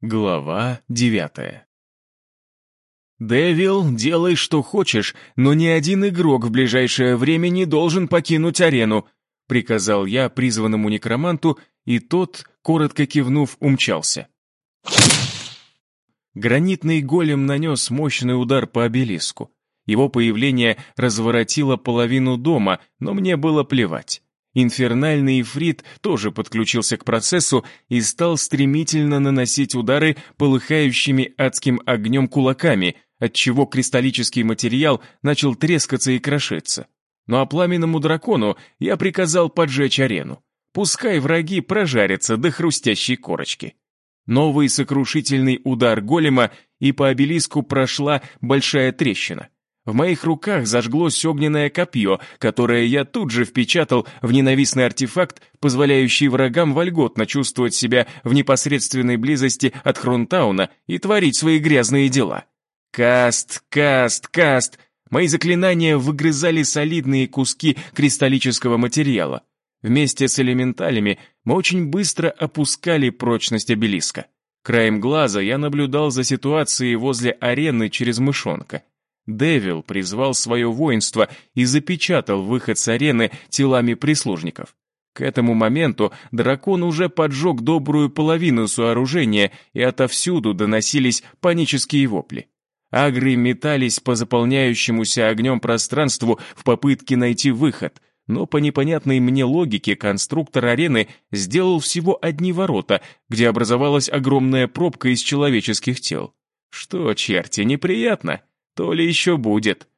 Глава девятая «Дэвил, делай что хочешь, но ни один игрок в ближайшее время не должен покинуть арену», приказал я призванному некроманту, и тот, коротко кивнув, умчался. Гранитный голем нанес мощный удар по обелиску. Его появление разворотило половину дома, но мне было плевать. Инфернальный ифрит тоже подключился к процессу и стал стремительно наносить удары полыхающими адским огнем кулаками, отчего кристаллический материал начал трескаться и крошиться. Ну а пламенному дракону я приказал поджечь арену. Пускай враги прожарятся до хрустящей корочки. Новый сокрушительный удар голема, и по обелиску прошла большая трещина. В моих руках зажглось огненное копье, которое я тут же впечатал в ненавистный артефакт, позволяющий врагам вольготно чувствовать себя в непосредственной близости от Хронтауна и творить свои грязные дела. Каст, каст, каст. Мои заклинания выгрызали солидные куски кристаллического материала. Вместе с элементалями мы очень быстро опускали прочность обелиска. Краем глаза я наблюдал за ситуацией возле арены через мышонка. Девил призвал свое воинство и запечатал выход с арены телами прислужников. К этому моменту дракон уже поджег добрую половину сооружения, и отовсюду доносились панические вопли. Агры метались по заполняющемуся огнем пространству в попытке найти выход, но по непонятной мне логике конструктор арены сделал всего одни ворота, где образовалась огромная пробка из человеческих тел. Что, черти, неприятно? То ли еще будет.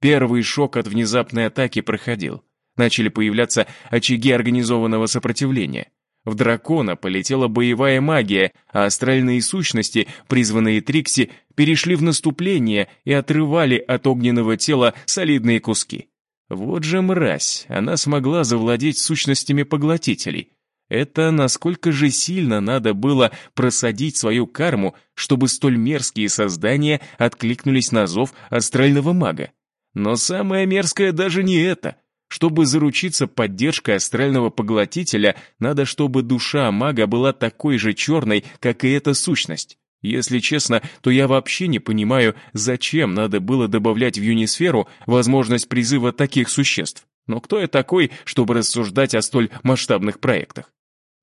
Первый шок от внезапной атаки проходил. Начали появляться очаги организованного сопротивления. В дракона полетела боевая магия, а астральные сущности, призванные Трикси, перешли в наступление и отрывали от огненного тела солидные куски. Вот же мразь, она смогла завладеть сущностями поглотителей. Это насколько же сильно надо было просадить свою карму, чтобы столь мерзкие создания откликнулись на зов астрального мага. Но самое мерзкое даже не это. Чтобы заручиться поддержкой астрального поглотителя, надо, чтобы душа мага была такой же черной, как и эта сущность. Если честно, то я вообще не понимаю, зачем надо было добавлять в Юнисферу возможность призыва таких существ. Но кто я такой, чтобы рассуждать о столь масштабных проектах?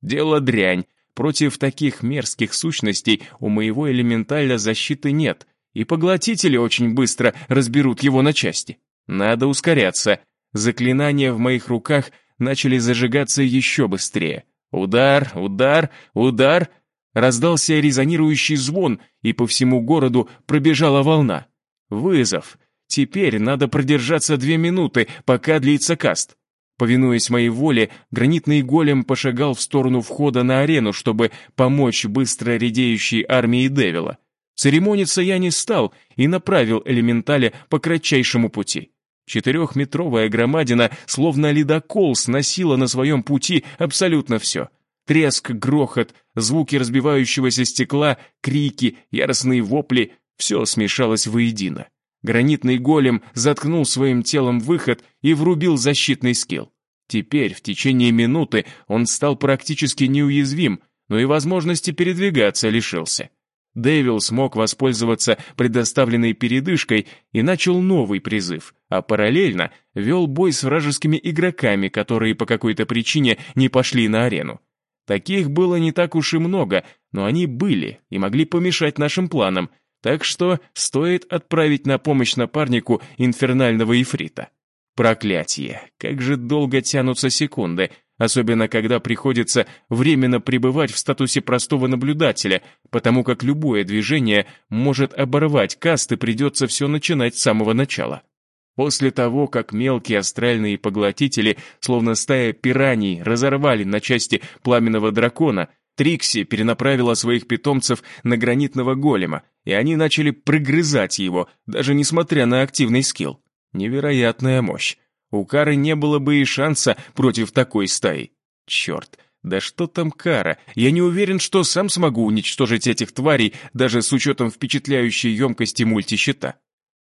Дело дрянь. Против таких мерзких сущностей у моего элементаля защиты нет, и поглотители очень быстро разберут его на части. Надо ускоряться. Заклинания в моих руках начали зажигаться еще быстрее. Удар, удар, удар. Раздался резонирующий звон, и по всему городу пробежала волна. Вызов. Теперь надо продержаться две минуты, пока длится каст. Повинуясь моей воле, гранитный голем пошагал в сторону входа на арену, чтобы помочь быстро редеющей армии Девила. Церемониться я не стал и направил элементаля по кратчайшему пути. Четырехметровая громадина, словно ледокол, сносила на своем пути абсолютно все. Треск, грохот, звуки разбивающегося стекла, крики, яростные вопли — все смешалось воедино. Гранитный голем заткнул своим телом выход и врубил защитный скилл. Теперь, в течение минуты, он стал практически неуязвим, но и возможности передвигаться лишился. Дэвил смог воспользоваться предоставленной передышкой и начал новый призыв, а параллельно вел бой с вражескими игроками, которые по какой-то причине не пошли на арену. Таких было не так уж и много, но они были и могли помешать нашим планам, так что стоит отправить на помощь напарнику инфернального ифрита. Проклятие, как же долго тянутся секунды, особенно когда приходится временно пребывать в статусе простого наблюдателя, потому как любое движение может оборвать каст и придется все начинать с самого начала. После того, как мелкие астральные поглотители, словно стая пираний, разорвали на части пламенного дракона, Трикси перенаправила своих питомцев на гранитного голема, и они начали прогрызать его, даже несмотря на активный скилл. Невероятная мощь. У Кары не было бы и шанса против такой стаи. Черт, да что там Кара? Я не уверен, что сам смогу уничтожить этих тварей, даже с учетом впечатляющей емкости мультищита.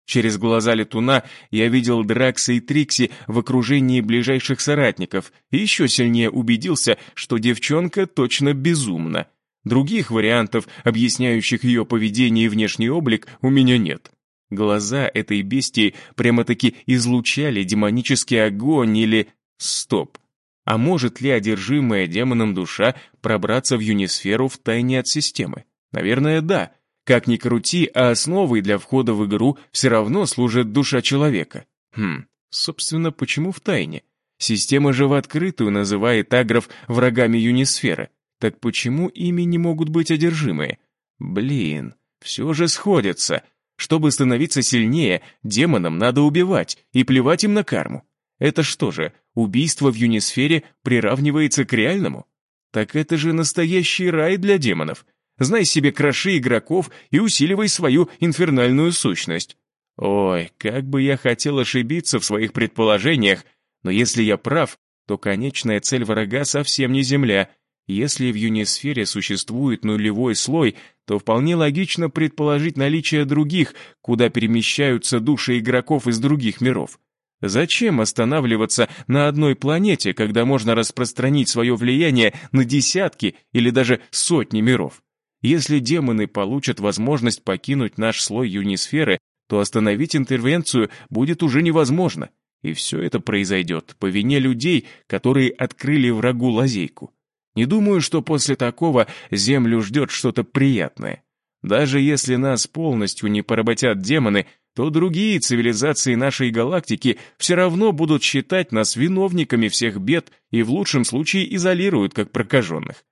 Через глаза летуна я видел Дракса и Трикси в окружении ближайших соратников и еще сильнее убедился, что девчонка точно безумна. Других вариантов, объясняющих ее поведение и внешний облик, у меня нет. Глаза этой бестии прямо-таки излучали демонический огонь или... Стоп. А может ли одержимая демоном душа пробраться в юнисферу в тайне от системы? Наверное, да. Как ни крути, а основой для входа в игру все равно служит душа человека. Хм, собственно, почему в тайне? Система же в открытую называет агров врагами юнисферы. Так почему ими не могут быть одержимые? Блин, все же сходится. Чтобы становиться сильнее, демонам надо убивать и плевать им на карму. Это что же, убийство в юнисфере приравнивается к реальному? Так это же настоящий рай для демонов. Знай себе кроши игроков и усиливай свою инфернальную сущность. Ой, как бы я хотел ошибиться в своих предположениях, но если я прав, то конечная цель врага совсем не Земля. Если в юнисфере существует нулевой слой, то вполне логично предположить наличие других, куда перемещаются души игроков из других миров. Зачем останавливаться на одной планете, когда можно распространить свое влияние на десятки или даже сотни миров? Если демоны получат возможность покинуть наш слой юнисферы, то остановить интервенцию будет уже невозможно. И все это произойдет по вине людей, которые открыли врагу лазейку. Не думаю, что после такого Землю ждет что-то приятное. Даже если нас полностью не поработят демоны, то другие цивилизации нашей галактики все равно будут считать нас виновниками всех бед и в лучшем случае изолируют как прокаженных.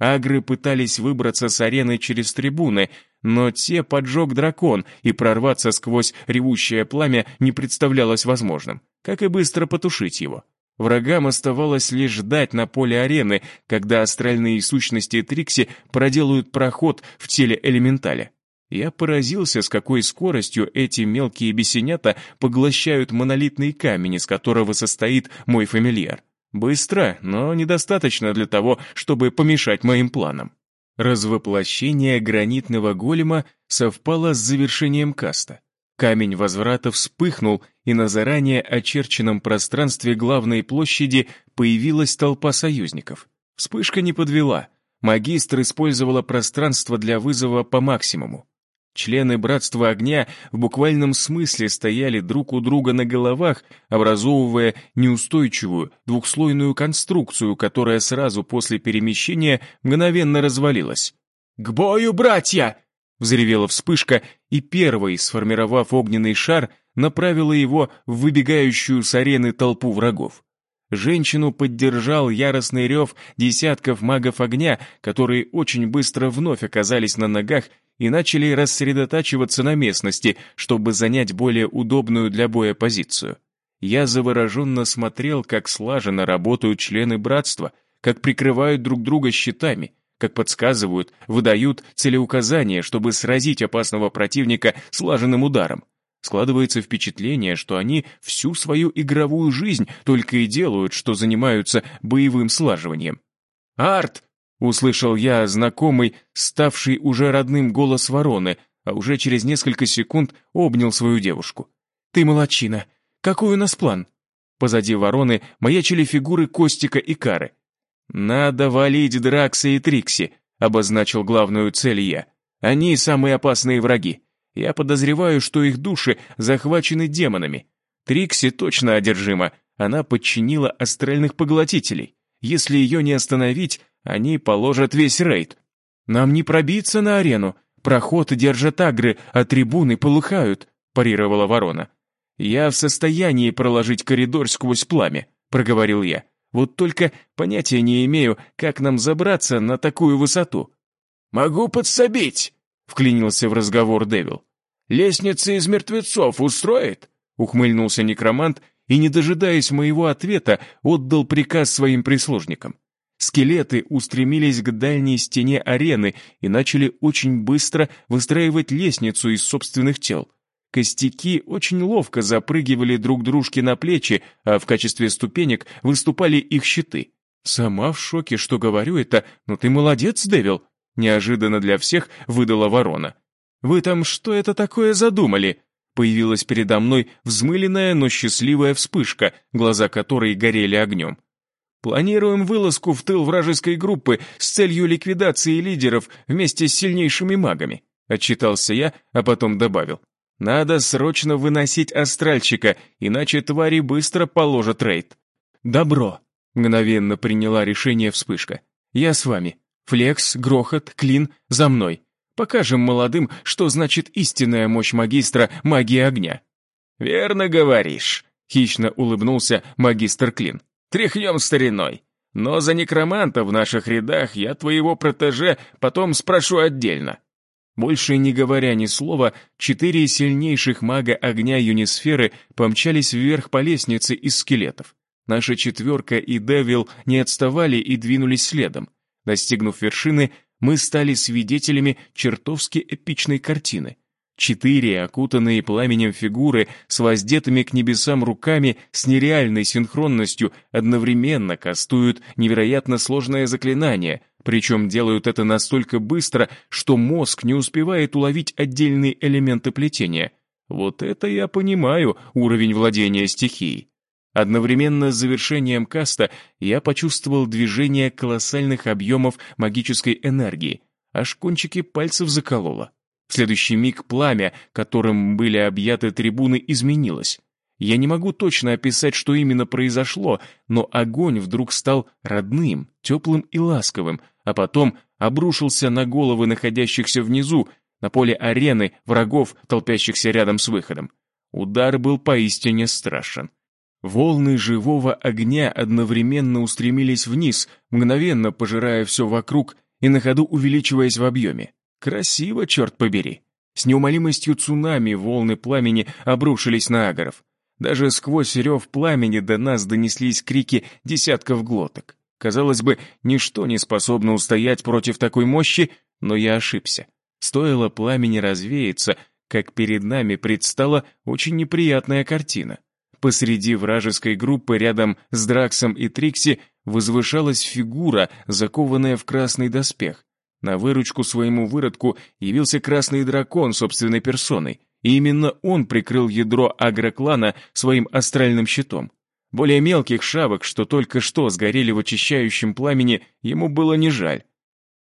Агры пытались выбраться с арены через трибуны, но те поджег дракон, и прорваться сквозь ревущее пламя не представлялось возможным, как и быстро потушить его. Врагам оставалось лишь ждать на поле арены, когда астральные сущности Трикси проделают проход в теле элементаля. Я поразился, с какой скоростью эти мелкие бесенята поглощают монолитный камень, из которого состоит мой фамильяр. Быстро, но недостаточно для того, чтобы помешать моим планам. Развоплощение гранитного голема совпало с завершением каста. Камень возврата вспыхнул, и на заранее очерченном пространстве главной площади появилась толпа союзников. Вспышка не подвела. Магистр использовала пространство для вызова по максимуму. Члены Братства Огня в буквальном смысле стояли друг у друга на головах, образовывая неустойчивую двухслойную конструкцию, которая сразу после перемещения мгновенно развалилась. «К бою, братья!» — взревела вспышка, и первой, сформировав огненный шар, направила его в выбегающую с арены толпу врагов. Женщину поддержал яростный рев десятков магов огня, которые очень быстро вновь оказались на ногах и начали рассредотачиваться на местности, чтобы занять более удобную для боя позицию. Я завороженно смотрел, как слаженно работают члены братства, как прикрывают друг друга щитами, как подсказывают, выдают целеуказания, чтобы сразить опасного противника слаженным ударом. Складывается впечатление, что они всю свою игровую жизнь только и делают, что занимаются боевым слаживанием. «Арт!» Услышал я знакомый, ставший уже родным голос вороны, а уже через несколько секунд обнял свою девушку. «Ты молочина! Какой у нас план?» Позади вороны маячили фигуры Костика и Кары. «Надо валить Дракса и Трикси», — обозначил главную цель я. «Они самые опасные враги. Я подозреваю, что их души захвачены демонами. Трикси точно одержима, она подчинила астральных поглотителей. Если ее не остановить, они положат весь рейд. Нам не пробиться на арену. Проход держат агры, а трибуны полыхают», — парировала ворона. «Я в состоянии проложить коридор сквозь пламя», — проговорил я. «Вот только понятия не имею, как нам забраться на такую высоту». «Могу подсобить», — вклинился в разговор Девил. «Лестница из мертвецов устроит?» — ухмыльнулся некромант и, не дожидаясь моего ответа, отдал приказ своим прислужникам. Скелеты устремились к дальней стене арены и начали очень быстро выстраивать лестницу из собственных тел. Костяки очень ловко запрыгивали друг дружке на плечи, а в качестве ступенек выступали их щиты. «Сама в шоке, что говорю это, но ты молодец, Дэвил!» Неожиданно для всех выдала ворона. «Вы там что это такое задумали?» Появилась передо мной взмыленная, но счастливая вспышка, глаза которой горели огнем. Планируем вылазку в тыл вражеской группы с целью ликвидации лидеров вместе с сильнейшими магами», — отчитался я, а потом добавил. «Надо срочно выносить астральчика, иначе твари быстро положат рейд». «Добро», — мгновенно приняла решение вспышка. «Я с вами. Флекс, грохот, клин, за мной. Покажем молодым, что значит истинная мощь магистра магии огня». «Верно говоришь», — хищно улыбнулся магистр Клин. «Тряхнем стариной. Но за некроманта в наших рядах я твоего протеже потом спрошу отдельно». Больше не говоря ни слова, четыре сильнейших мага огня юнисферы помчались вверх по лестнице из скелетов. Наша четверка и Девил не отставали и двинулись следом. Достигнув вершины, мы стали свидетелями чертовски эпичной картины. Четыре окутанные пламенем фигуры с воздетыми к небесам руками с нереальной синхронностью одновременно кастуют невероятно сложное заклинание, причем делают это настолько быстро, что мозг не успевает уловить отдельные элементы плетения. Вот это я понимаю уровень владения стихией. Одновременно с завершением каста я почувствовал движение колоссальных объемов магической энергии, аж кончики пальцев закололо. В следующий миг пламя, которым были объяты трибуны, изменилось. Я не могу точно описать, что именно произошло, но огонь вдруг стал родным, теплым и ласковым, а потом обрушился на головы находящихся внизу, на поле арены, врагов, толпящихся рядом с выходом. Удар был поистине страшен. Волны живого огня одновременно устремились вниз, мгновенно пожирая все вокруг и на ходу увеличиваясь в объеме. Красиво, черт побери. С неумолимостью цунами волны пламени обрушились на агоров. Даже сквозь рев пламени до нас донеслись крики десятков глоток. Казалось бы, ничто не способно устоять против такой мощи, но я ошибся. Стоило пламени развеяться, как перед нами предстала очень неприятная картина. Посреди вражеской группы рядом с Драксом и Трикси возвышалась фигура, закованная в красный доспех. На выручку своему выродку явился красный дракон собственной персоной, и именно он прикрыл ядро агроклана своим астральным щитом. Более мелких шавок, что только что сгорели в очищающем пламени, ему было не жаль.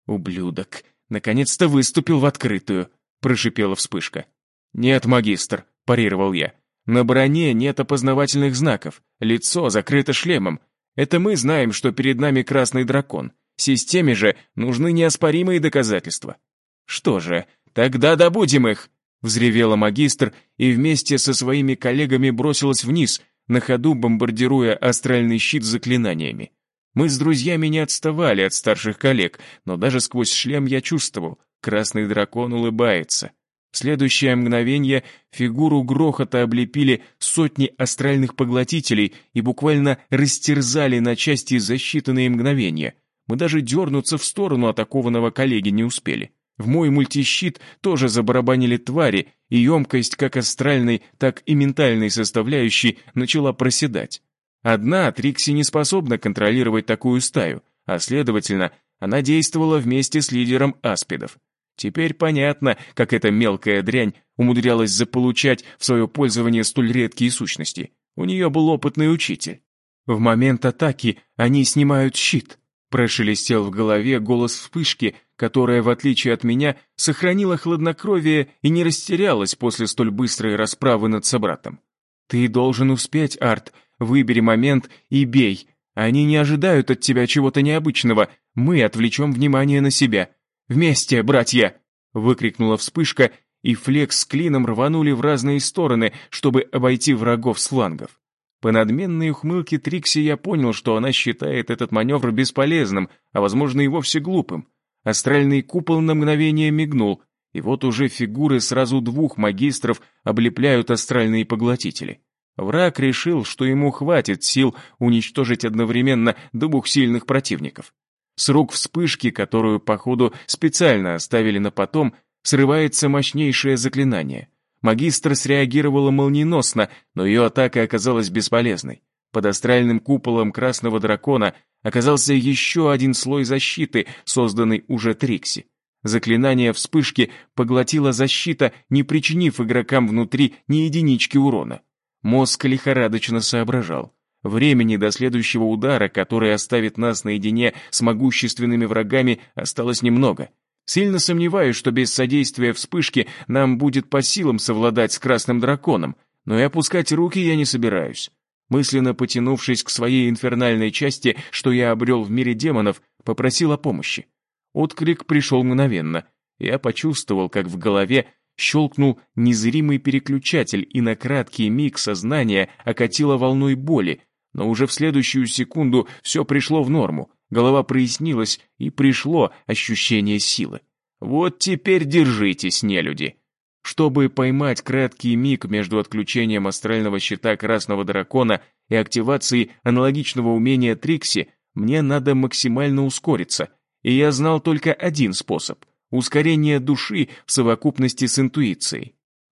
«Ублюдок! Наконец-то выступил в открытую!» — прошипела вспышка. «Нет, магистр», — парировал я. «На броне нет опознавательных знаков, лицо закрыто шлемом. Это мы знаем, что перед нами красный дракон. Системе же нужны неоспоримые доказательства. Что же, тогда добудем их!» Взревела магистр и вместе со своими коллегами бросилась вниз, на ходу бомбардируя астральный щит заклинаниями. Мы с друзьями не отставали от старших коллег, но даже сквозь шлем я чувствовал, красный дракон улыбается. В следующее мгновение фигуру грохота облепили сотни астральных поглотителей и буквально растерзали на части за считанные мгновения — мы даже дернуться в сторону атакованного коллеги не успели. В мой мультищит тоже забарабанили твари, и емкость как астральной, так и ментальной составляющей начала проседать. Одна Трикси не способна контролировать такую стаю, а следовательно, она действовала вместе с лидером аспидов. Теперь понятно, как эта мелкая дрянь умудрялась заполучать в свое пользование столь редкие сущности. У нее был опытный учитель. В момент атаки они снимают щит, Прошелестел в голове голос вспышки, которая, в отличие от меня, сохранила хладнокровие и не растерялась после столь быстрой расправы над собратом. «Ты должен успеть, Арт. Выбери момент и бей. Они не ожидают от тебя чего-то необычного. Мы отвлечем внимание на себя. Вместе, братья!» Выкрикнула вспышка, и флекс с клином рванули в разные стороны, чтобы обойти врагов с флангов. По надменной ухмылке Трикси я понял, что она считает этот маневр бесполезным, а возможно и вовсе глупым. Астральный купол на мгновение мигнул, и вот уже фигуры сразу двух магистров облепляют астральные поглотители. Враг решил, что ему хватит сил уничтожить одновременно двух сильных противников. С рук вспышки, которую, походу, специально оставили на потом, срывается мощнейшее заклинание — Магистр среагировала молниеносно, но ее атака оказалась бесполезной. Под астральным куполом красного дракона оказался еще один слой защиты, созданный уже Трикси. Заклинание вспышки поглотило защита, не причинив игрокам внутри ни единички урона. Мозг лихорадочно соображал. Времени до следующего удара, который оставит нас наедине с могущественными врагами, осталось немного. Сильно сомневаюсь, что без содействия вспышки нам будет по силам совладать с красным драконом, но и опускать руки я не собираюсь. Мысленно потянувшись к своей инфернальной части, что я обрел в мире демонов, попросил о помощи. Отклик пришел мгновенно. Я почувствовал, как в голове щелкнул незримый переключатель, и на краткий миг сознание окатило волной боли, но уже в следующую секунду все пришло в норму, голова прояснилась, и пришло ощущение силы. Вот теперь держитесь, нелюди. Чтобы поймать краткий миг между отключением астрального щита Красного Дракона и активацией аналогичного умения Трикси, мне надо максимально ускориться, и я знал только один способ — ускорение души в совокупности с интуицией.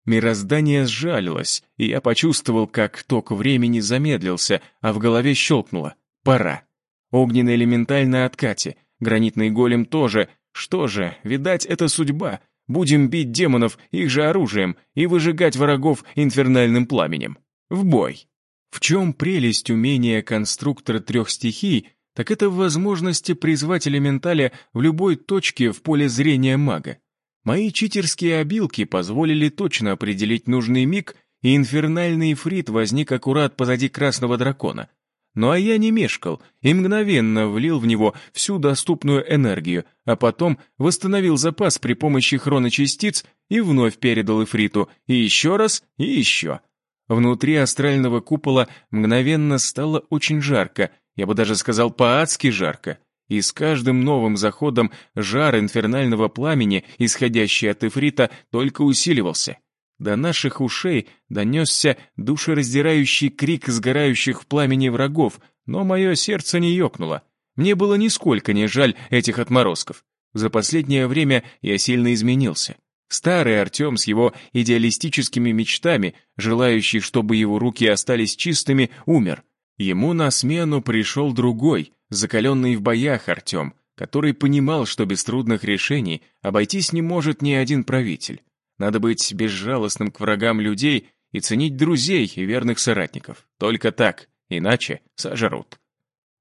Мироздание сжалилось, и я почувствовал, как ток времени замедлился, а в голове щелкнуло. Пора. Огненный элементаль на откате, гранитный голем тоже. Что же, видать, это судьба. Будем бить демонов их же оружием и выжигать врагов инфернальным пламенем. В бой. В чем прелесть умения конструктора трех стихий, так это в возможности призвать элементаля в любой точке в поле зрения мага. Мои читерские обилки позволили точно определить нужный миг, и инфернальный фрит возник аккурат позади красного дракона. Ну а я не мешкал и мгновенно влил в него всю доступную энергию, а потом восстановил запас при помощи хроночастиц и вновь передал Эфриту, и еще раз, и еще. Внутри астрального купола мгновенно стало очень жарко, я бы даже сказал по-адски жарко и с каждым новым заходом жар инфернального пламени, исходящий от эфрита, только усиливался. До наших ушей донесся душераздирающий крик сгорающих в пламени врагов, но мое сердце не ёкнуло. Мне было нисколько не жаль этих отморозков. За последнее время я сильно изменился. Старый Артем с его идеалистическими мечтами, желающий, чтобы его руки остались чистыми, умер. Ему на смену пришел другой, закаленный в боях Артем, который понимал, что без трудных решений обойтись не может ни один правитель. Надо быть безжалостным к врагам людей и ценить друзей и верных соратников. Только так, иначе сожрут.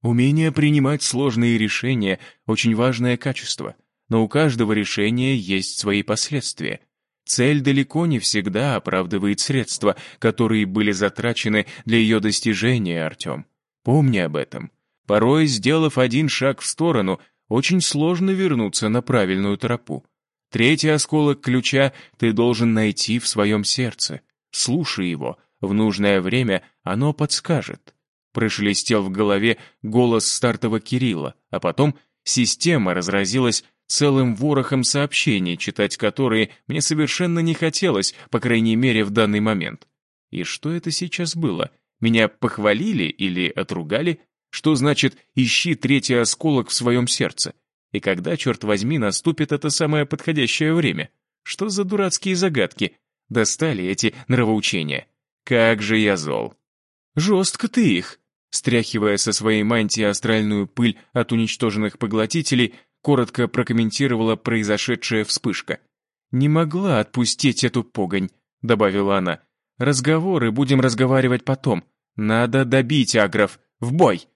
Умение принимать сложные решения – очень важное качество, но у каждого решения есть свои последствия. Цель далеко не всегда оправдывает средства, которые были затрачены для ее достижения, Артем. Помни об этом. Порой, сделав один шаг в сторону, очень сложно вернуться на правильную тропу. Третий осколок ключа ты должен найти в своем сердце. Слушай его, в нужное время оно подскажет. Прошелестел в голове голос стартового Кирилла, а потом система разразилась целым ворохом сообщений, читать которые мне совершенно не хотелось, по крайней мере, в данный момент. И что это сейчас было? Меня похвалили или отругали? Что значит «ищи третий осколок в своем сердце»? И когда, черт возьми, наступит это самое подходящее время? Что за дурацкие загадки? Достали эти нравоучения. Как же я зол. Жестко ты их. Стряхивая со своей мантии астральную пыль от уничтоженных поглотителей, коротко прокомментировала произошедшая вспышка. «Не могла отпустить эту погонь», — добавила она. «Разговоры будем разговаривать потом. Надо добить агров. В бой!»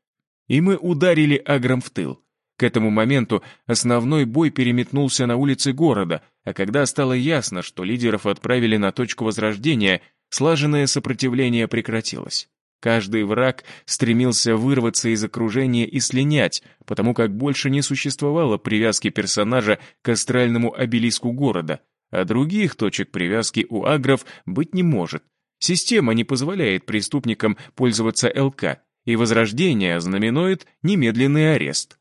и мы ударили агром в тыл. К этому моменту основной бой переметнулся на улицы города, а когда стало ясно, что лидеров отправили на точку возрождения, слаженное сопротивление прекратилось. Каждый враг стремился вырваться из окружения и слинять, потому как больше не существовало привязки персонажа к астральному обелиску города, а других точек привязки у агров быть не может. Система не позволяет преступникам пользоваться ЛК, и возрождение знаменует немедленный арест.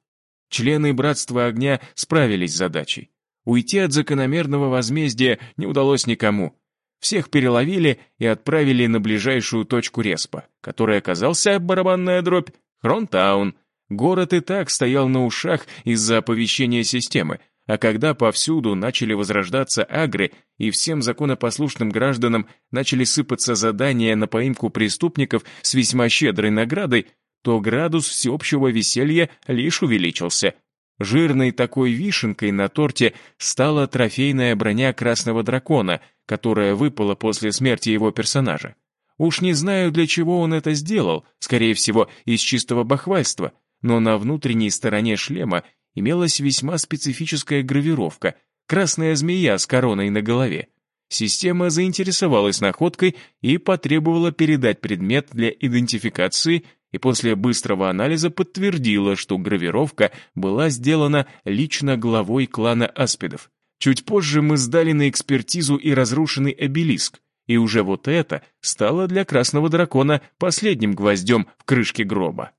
Члены Братства Огня справились с задачей. Уйти от закономерного возмездия не удалось никому. Всех переловили и отправили на ближайшую точку респа, которой оказался барабанная дробь Хронтаун. Город и так стоял на ушах из-за оповещения системы, а когда повсюду начали возрождаться агры и всем законопослушным гражданам начали сыпаться задания на поимку преступников с весьма щедрой наградой, то градус всеобщего веселья лишь увеличился. Жирной такой вишенкой на торте стала трофейная броня Красного Дракона, которая выпала после смерти его персонажа. Уж не знаю, для чего он это сделал, скорее всего, из чистого бахвальства, но на внутренней стороне шлема имелась весьма специфическая гравировка — красная змея с короной на голове. Система заинтересовалась находкой и потребовала передать предмет для идентификации и после быстрого анализа подтвердила, что гравировка была сделана лично главой клана Аспидов. Чуть позже мы сдали на экспертизу и разрушенный обелиск, и уже вот это стало для Красного Дракона последним гвоздем в крышке гроба.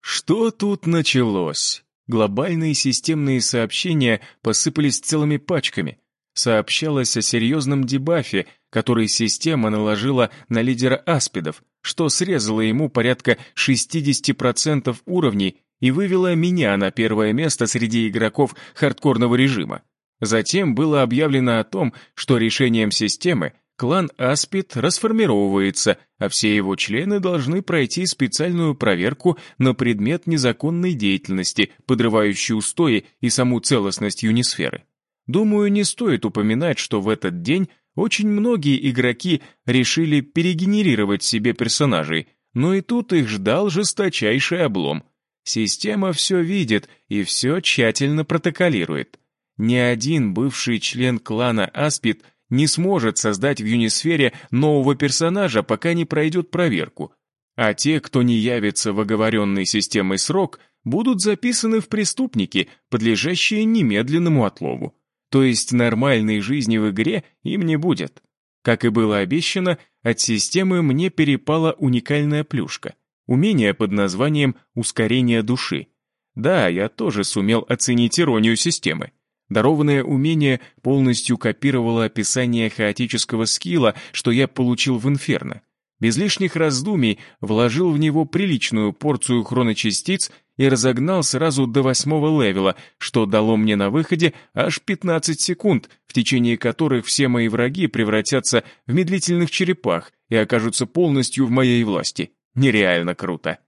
Что тут началось? Глобальные системные сообщения посыпались целыми пачками. Сообщалось о серьезном дебафе, который система наложила на лидера аспидов, что срезало ему порядка 60% уровней и вывело меня на первое место среди игроков хардкорного режима. Затем было объявлено о том, что решением системы клан Аспид расформировывается, а все его члены должны пройти специальную проверку на предмет незаконной деятельности, подрывающей устои и саму целостность Юнисферы. Думаю, не стоит упоминать, что в этот день очень многие игроки решили перегенерировать себе персонажей, но и тут их ждал жесточайший облом. Система все видит и все тщательно протоколирует. Ни один бывший член клана Аспид – не сможет создать в Юнисфере нового персонажа, пока не пройдет проверку. А те, кто не явится в оговоренный системой срок, будут записаны в преступники, подлежащие немедленному отлову. То есть нормальной жизни в игре им не будет. Как и было обещано, от системы мне перепала уникальная плюшка. Умение под названием «ускорение души». Да, я тоже сумел оценить иронию системы. Дарованное умение полностью копировало описание хаотического скилла, что я получил в Инферно. Без лишних раздумий вложил в него приличную порцию хроночастиц и разогнал сразу до восьмого левела, что дало мне на выходе аж 15 секунд, в течение которых все мои враги превратятся в медлительных черепах и окажутся полностью в моей власти. Нереально круто.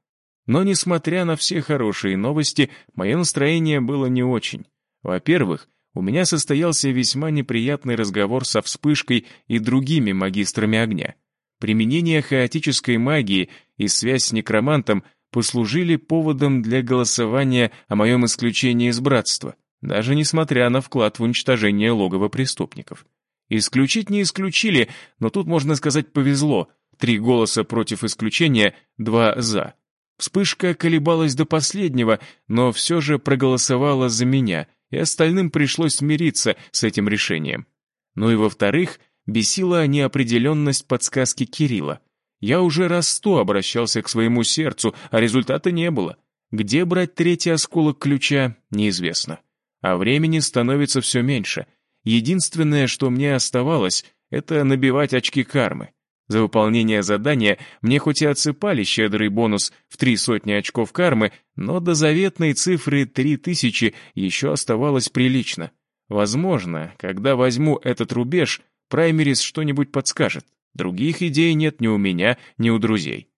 Но несмотря на все хорошие новости, мое настроение было не очень. Во-первых, у меня состоялся весьма неприятный разговор со вспышкой и другими магистрами огня. Применение хаотической магии и связь с некромантом послужили поводом для голосования о моем исключении из братства, даже несмотря на вклад в уничтожение логова преступников. Исключить не исключили, но тут, можно сказать, повезло. Три голоса против исключения, два «за». Вспышка колебалась до последнего, но все же проголосовала за меня — и остальным пришлось смириться с этим решением. Ну и во-вторых, бесила неопределенность подсказки Кирилла. Я уже раз сто обращался к своему сердцу, а результата не было. Где брать третий осколок ключа, неизвестно. А времени становится все меньше. Единственное, что мне оставалось, это набивать очки кармы. За выполнение задания мне хоть и отсыпали щедрый бонус в три сотни очков кармы, но до заветной цифры три тысячи еще оставалось прилично. Возможно, когда возьму этот рубеж, Праймерис что-нибудь подскажет. Других идей нет ни у меня, ни у друзей.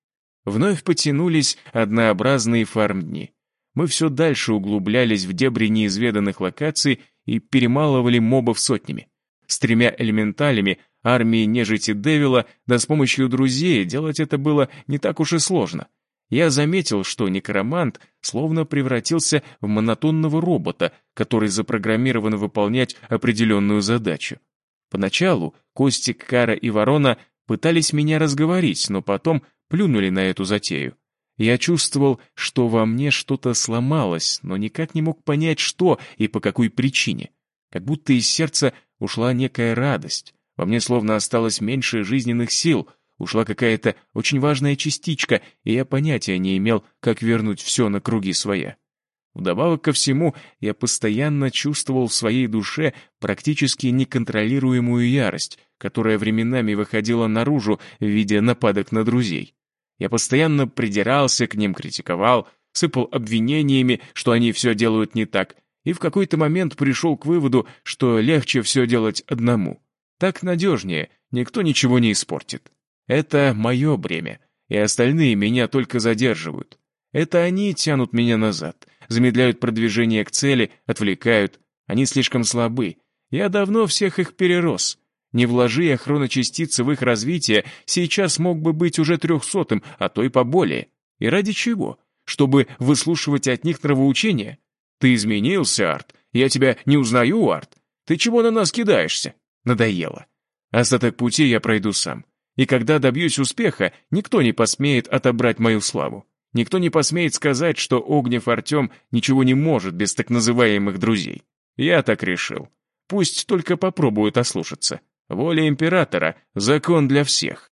Вновь потянулись однообразные фарм-дни. Мы все дальше углублялись в дебри неизведанных локаций и перемалывали мобов сотнями. С тремя элементалями армии нежити Девила, да с помощью друзей делать это было не так уж и сложно. Я заметил, что некромант словно превратился в монотонного робота, который запрограммирован выполнять определенную задачу. Поначалу Костик, Кара и Ворона пытались меня разговорить, но потом плюнули на эту затею. Я чувствовал, что во мне что-то сломалось, но никак не мог понять, что и по какой причине. Как будто из сердца ушла некая радость. Во мне словно осталось меньше жизненных сил, ушла какая-то очень важная частичка, и я понятия не имел, как вернуть все на круги своя. Вдобавок ко всему, я постоянно чувствовал в своей душе практически неконтролируемую ярость, которая временами выходила наружу в виде нападок на друзей. Я постоянно придирался к ним, критиковал, сыпал обвинениями, что они все делают не так, и в какой-то момент пришел к выводу, что легче все делать одному. Так надежнее, никто ничего не испортит. Это мое бремя, и остальные меня только задерживают. Это они тянут меня назад, замедляют продвижение к цели, отвлекают. Они слишком слабы. Я давно всех их перерос. Не вложи я хроночастицы в их развитие, сейчас мог бы быть уже трехсотым, а то и поболее. И ради чего? Чтобы выслушивать от них нравоучения? Ты изменился, Арт. Я тебя не узнаю, Арт. Ты чего на нас кидаешься? Надоело. Остаток пути я пройду сам. И когда добьюсь успеха, никто не посмеет отобрать мою славу. Никто не посмеет сказать, что Огнев Артем ничего не может без так называемых друзей. Я так решил. Пусть только попробуют ослушаться. Воля императора — закон для всех.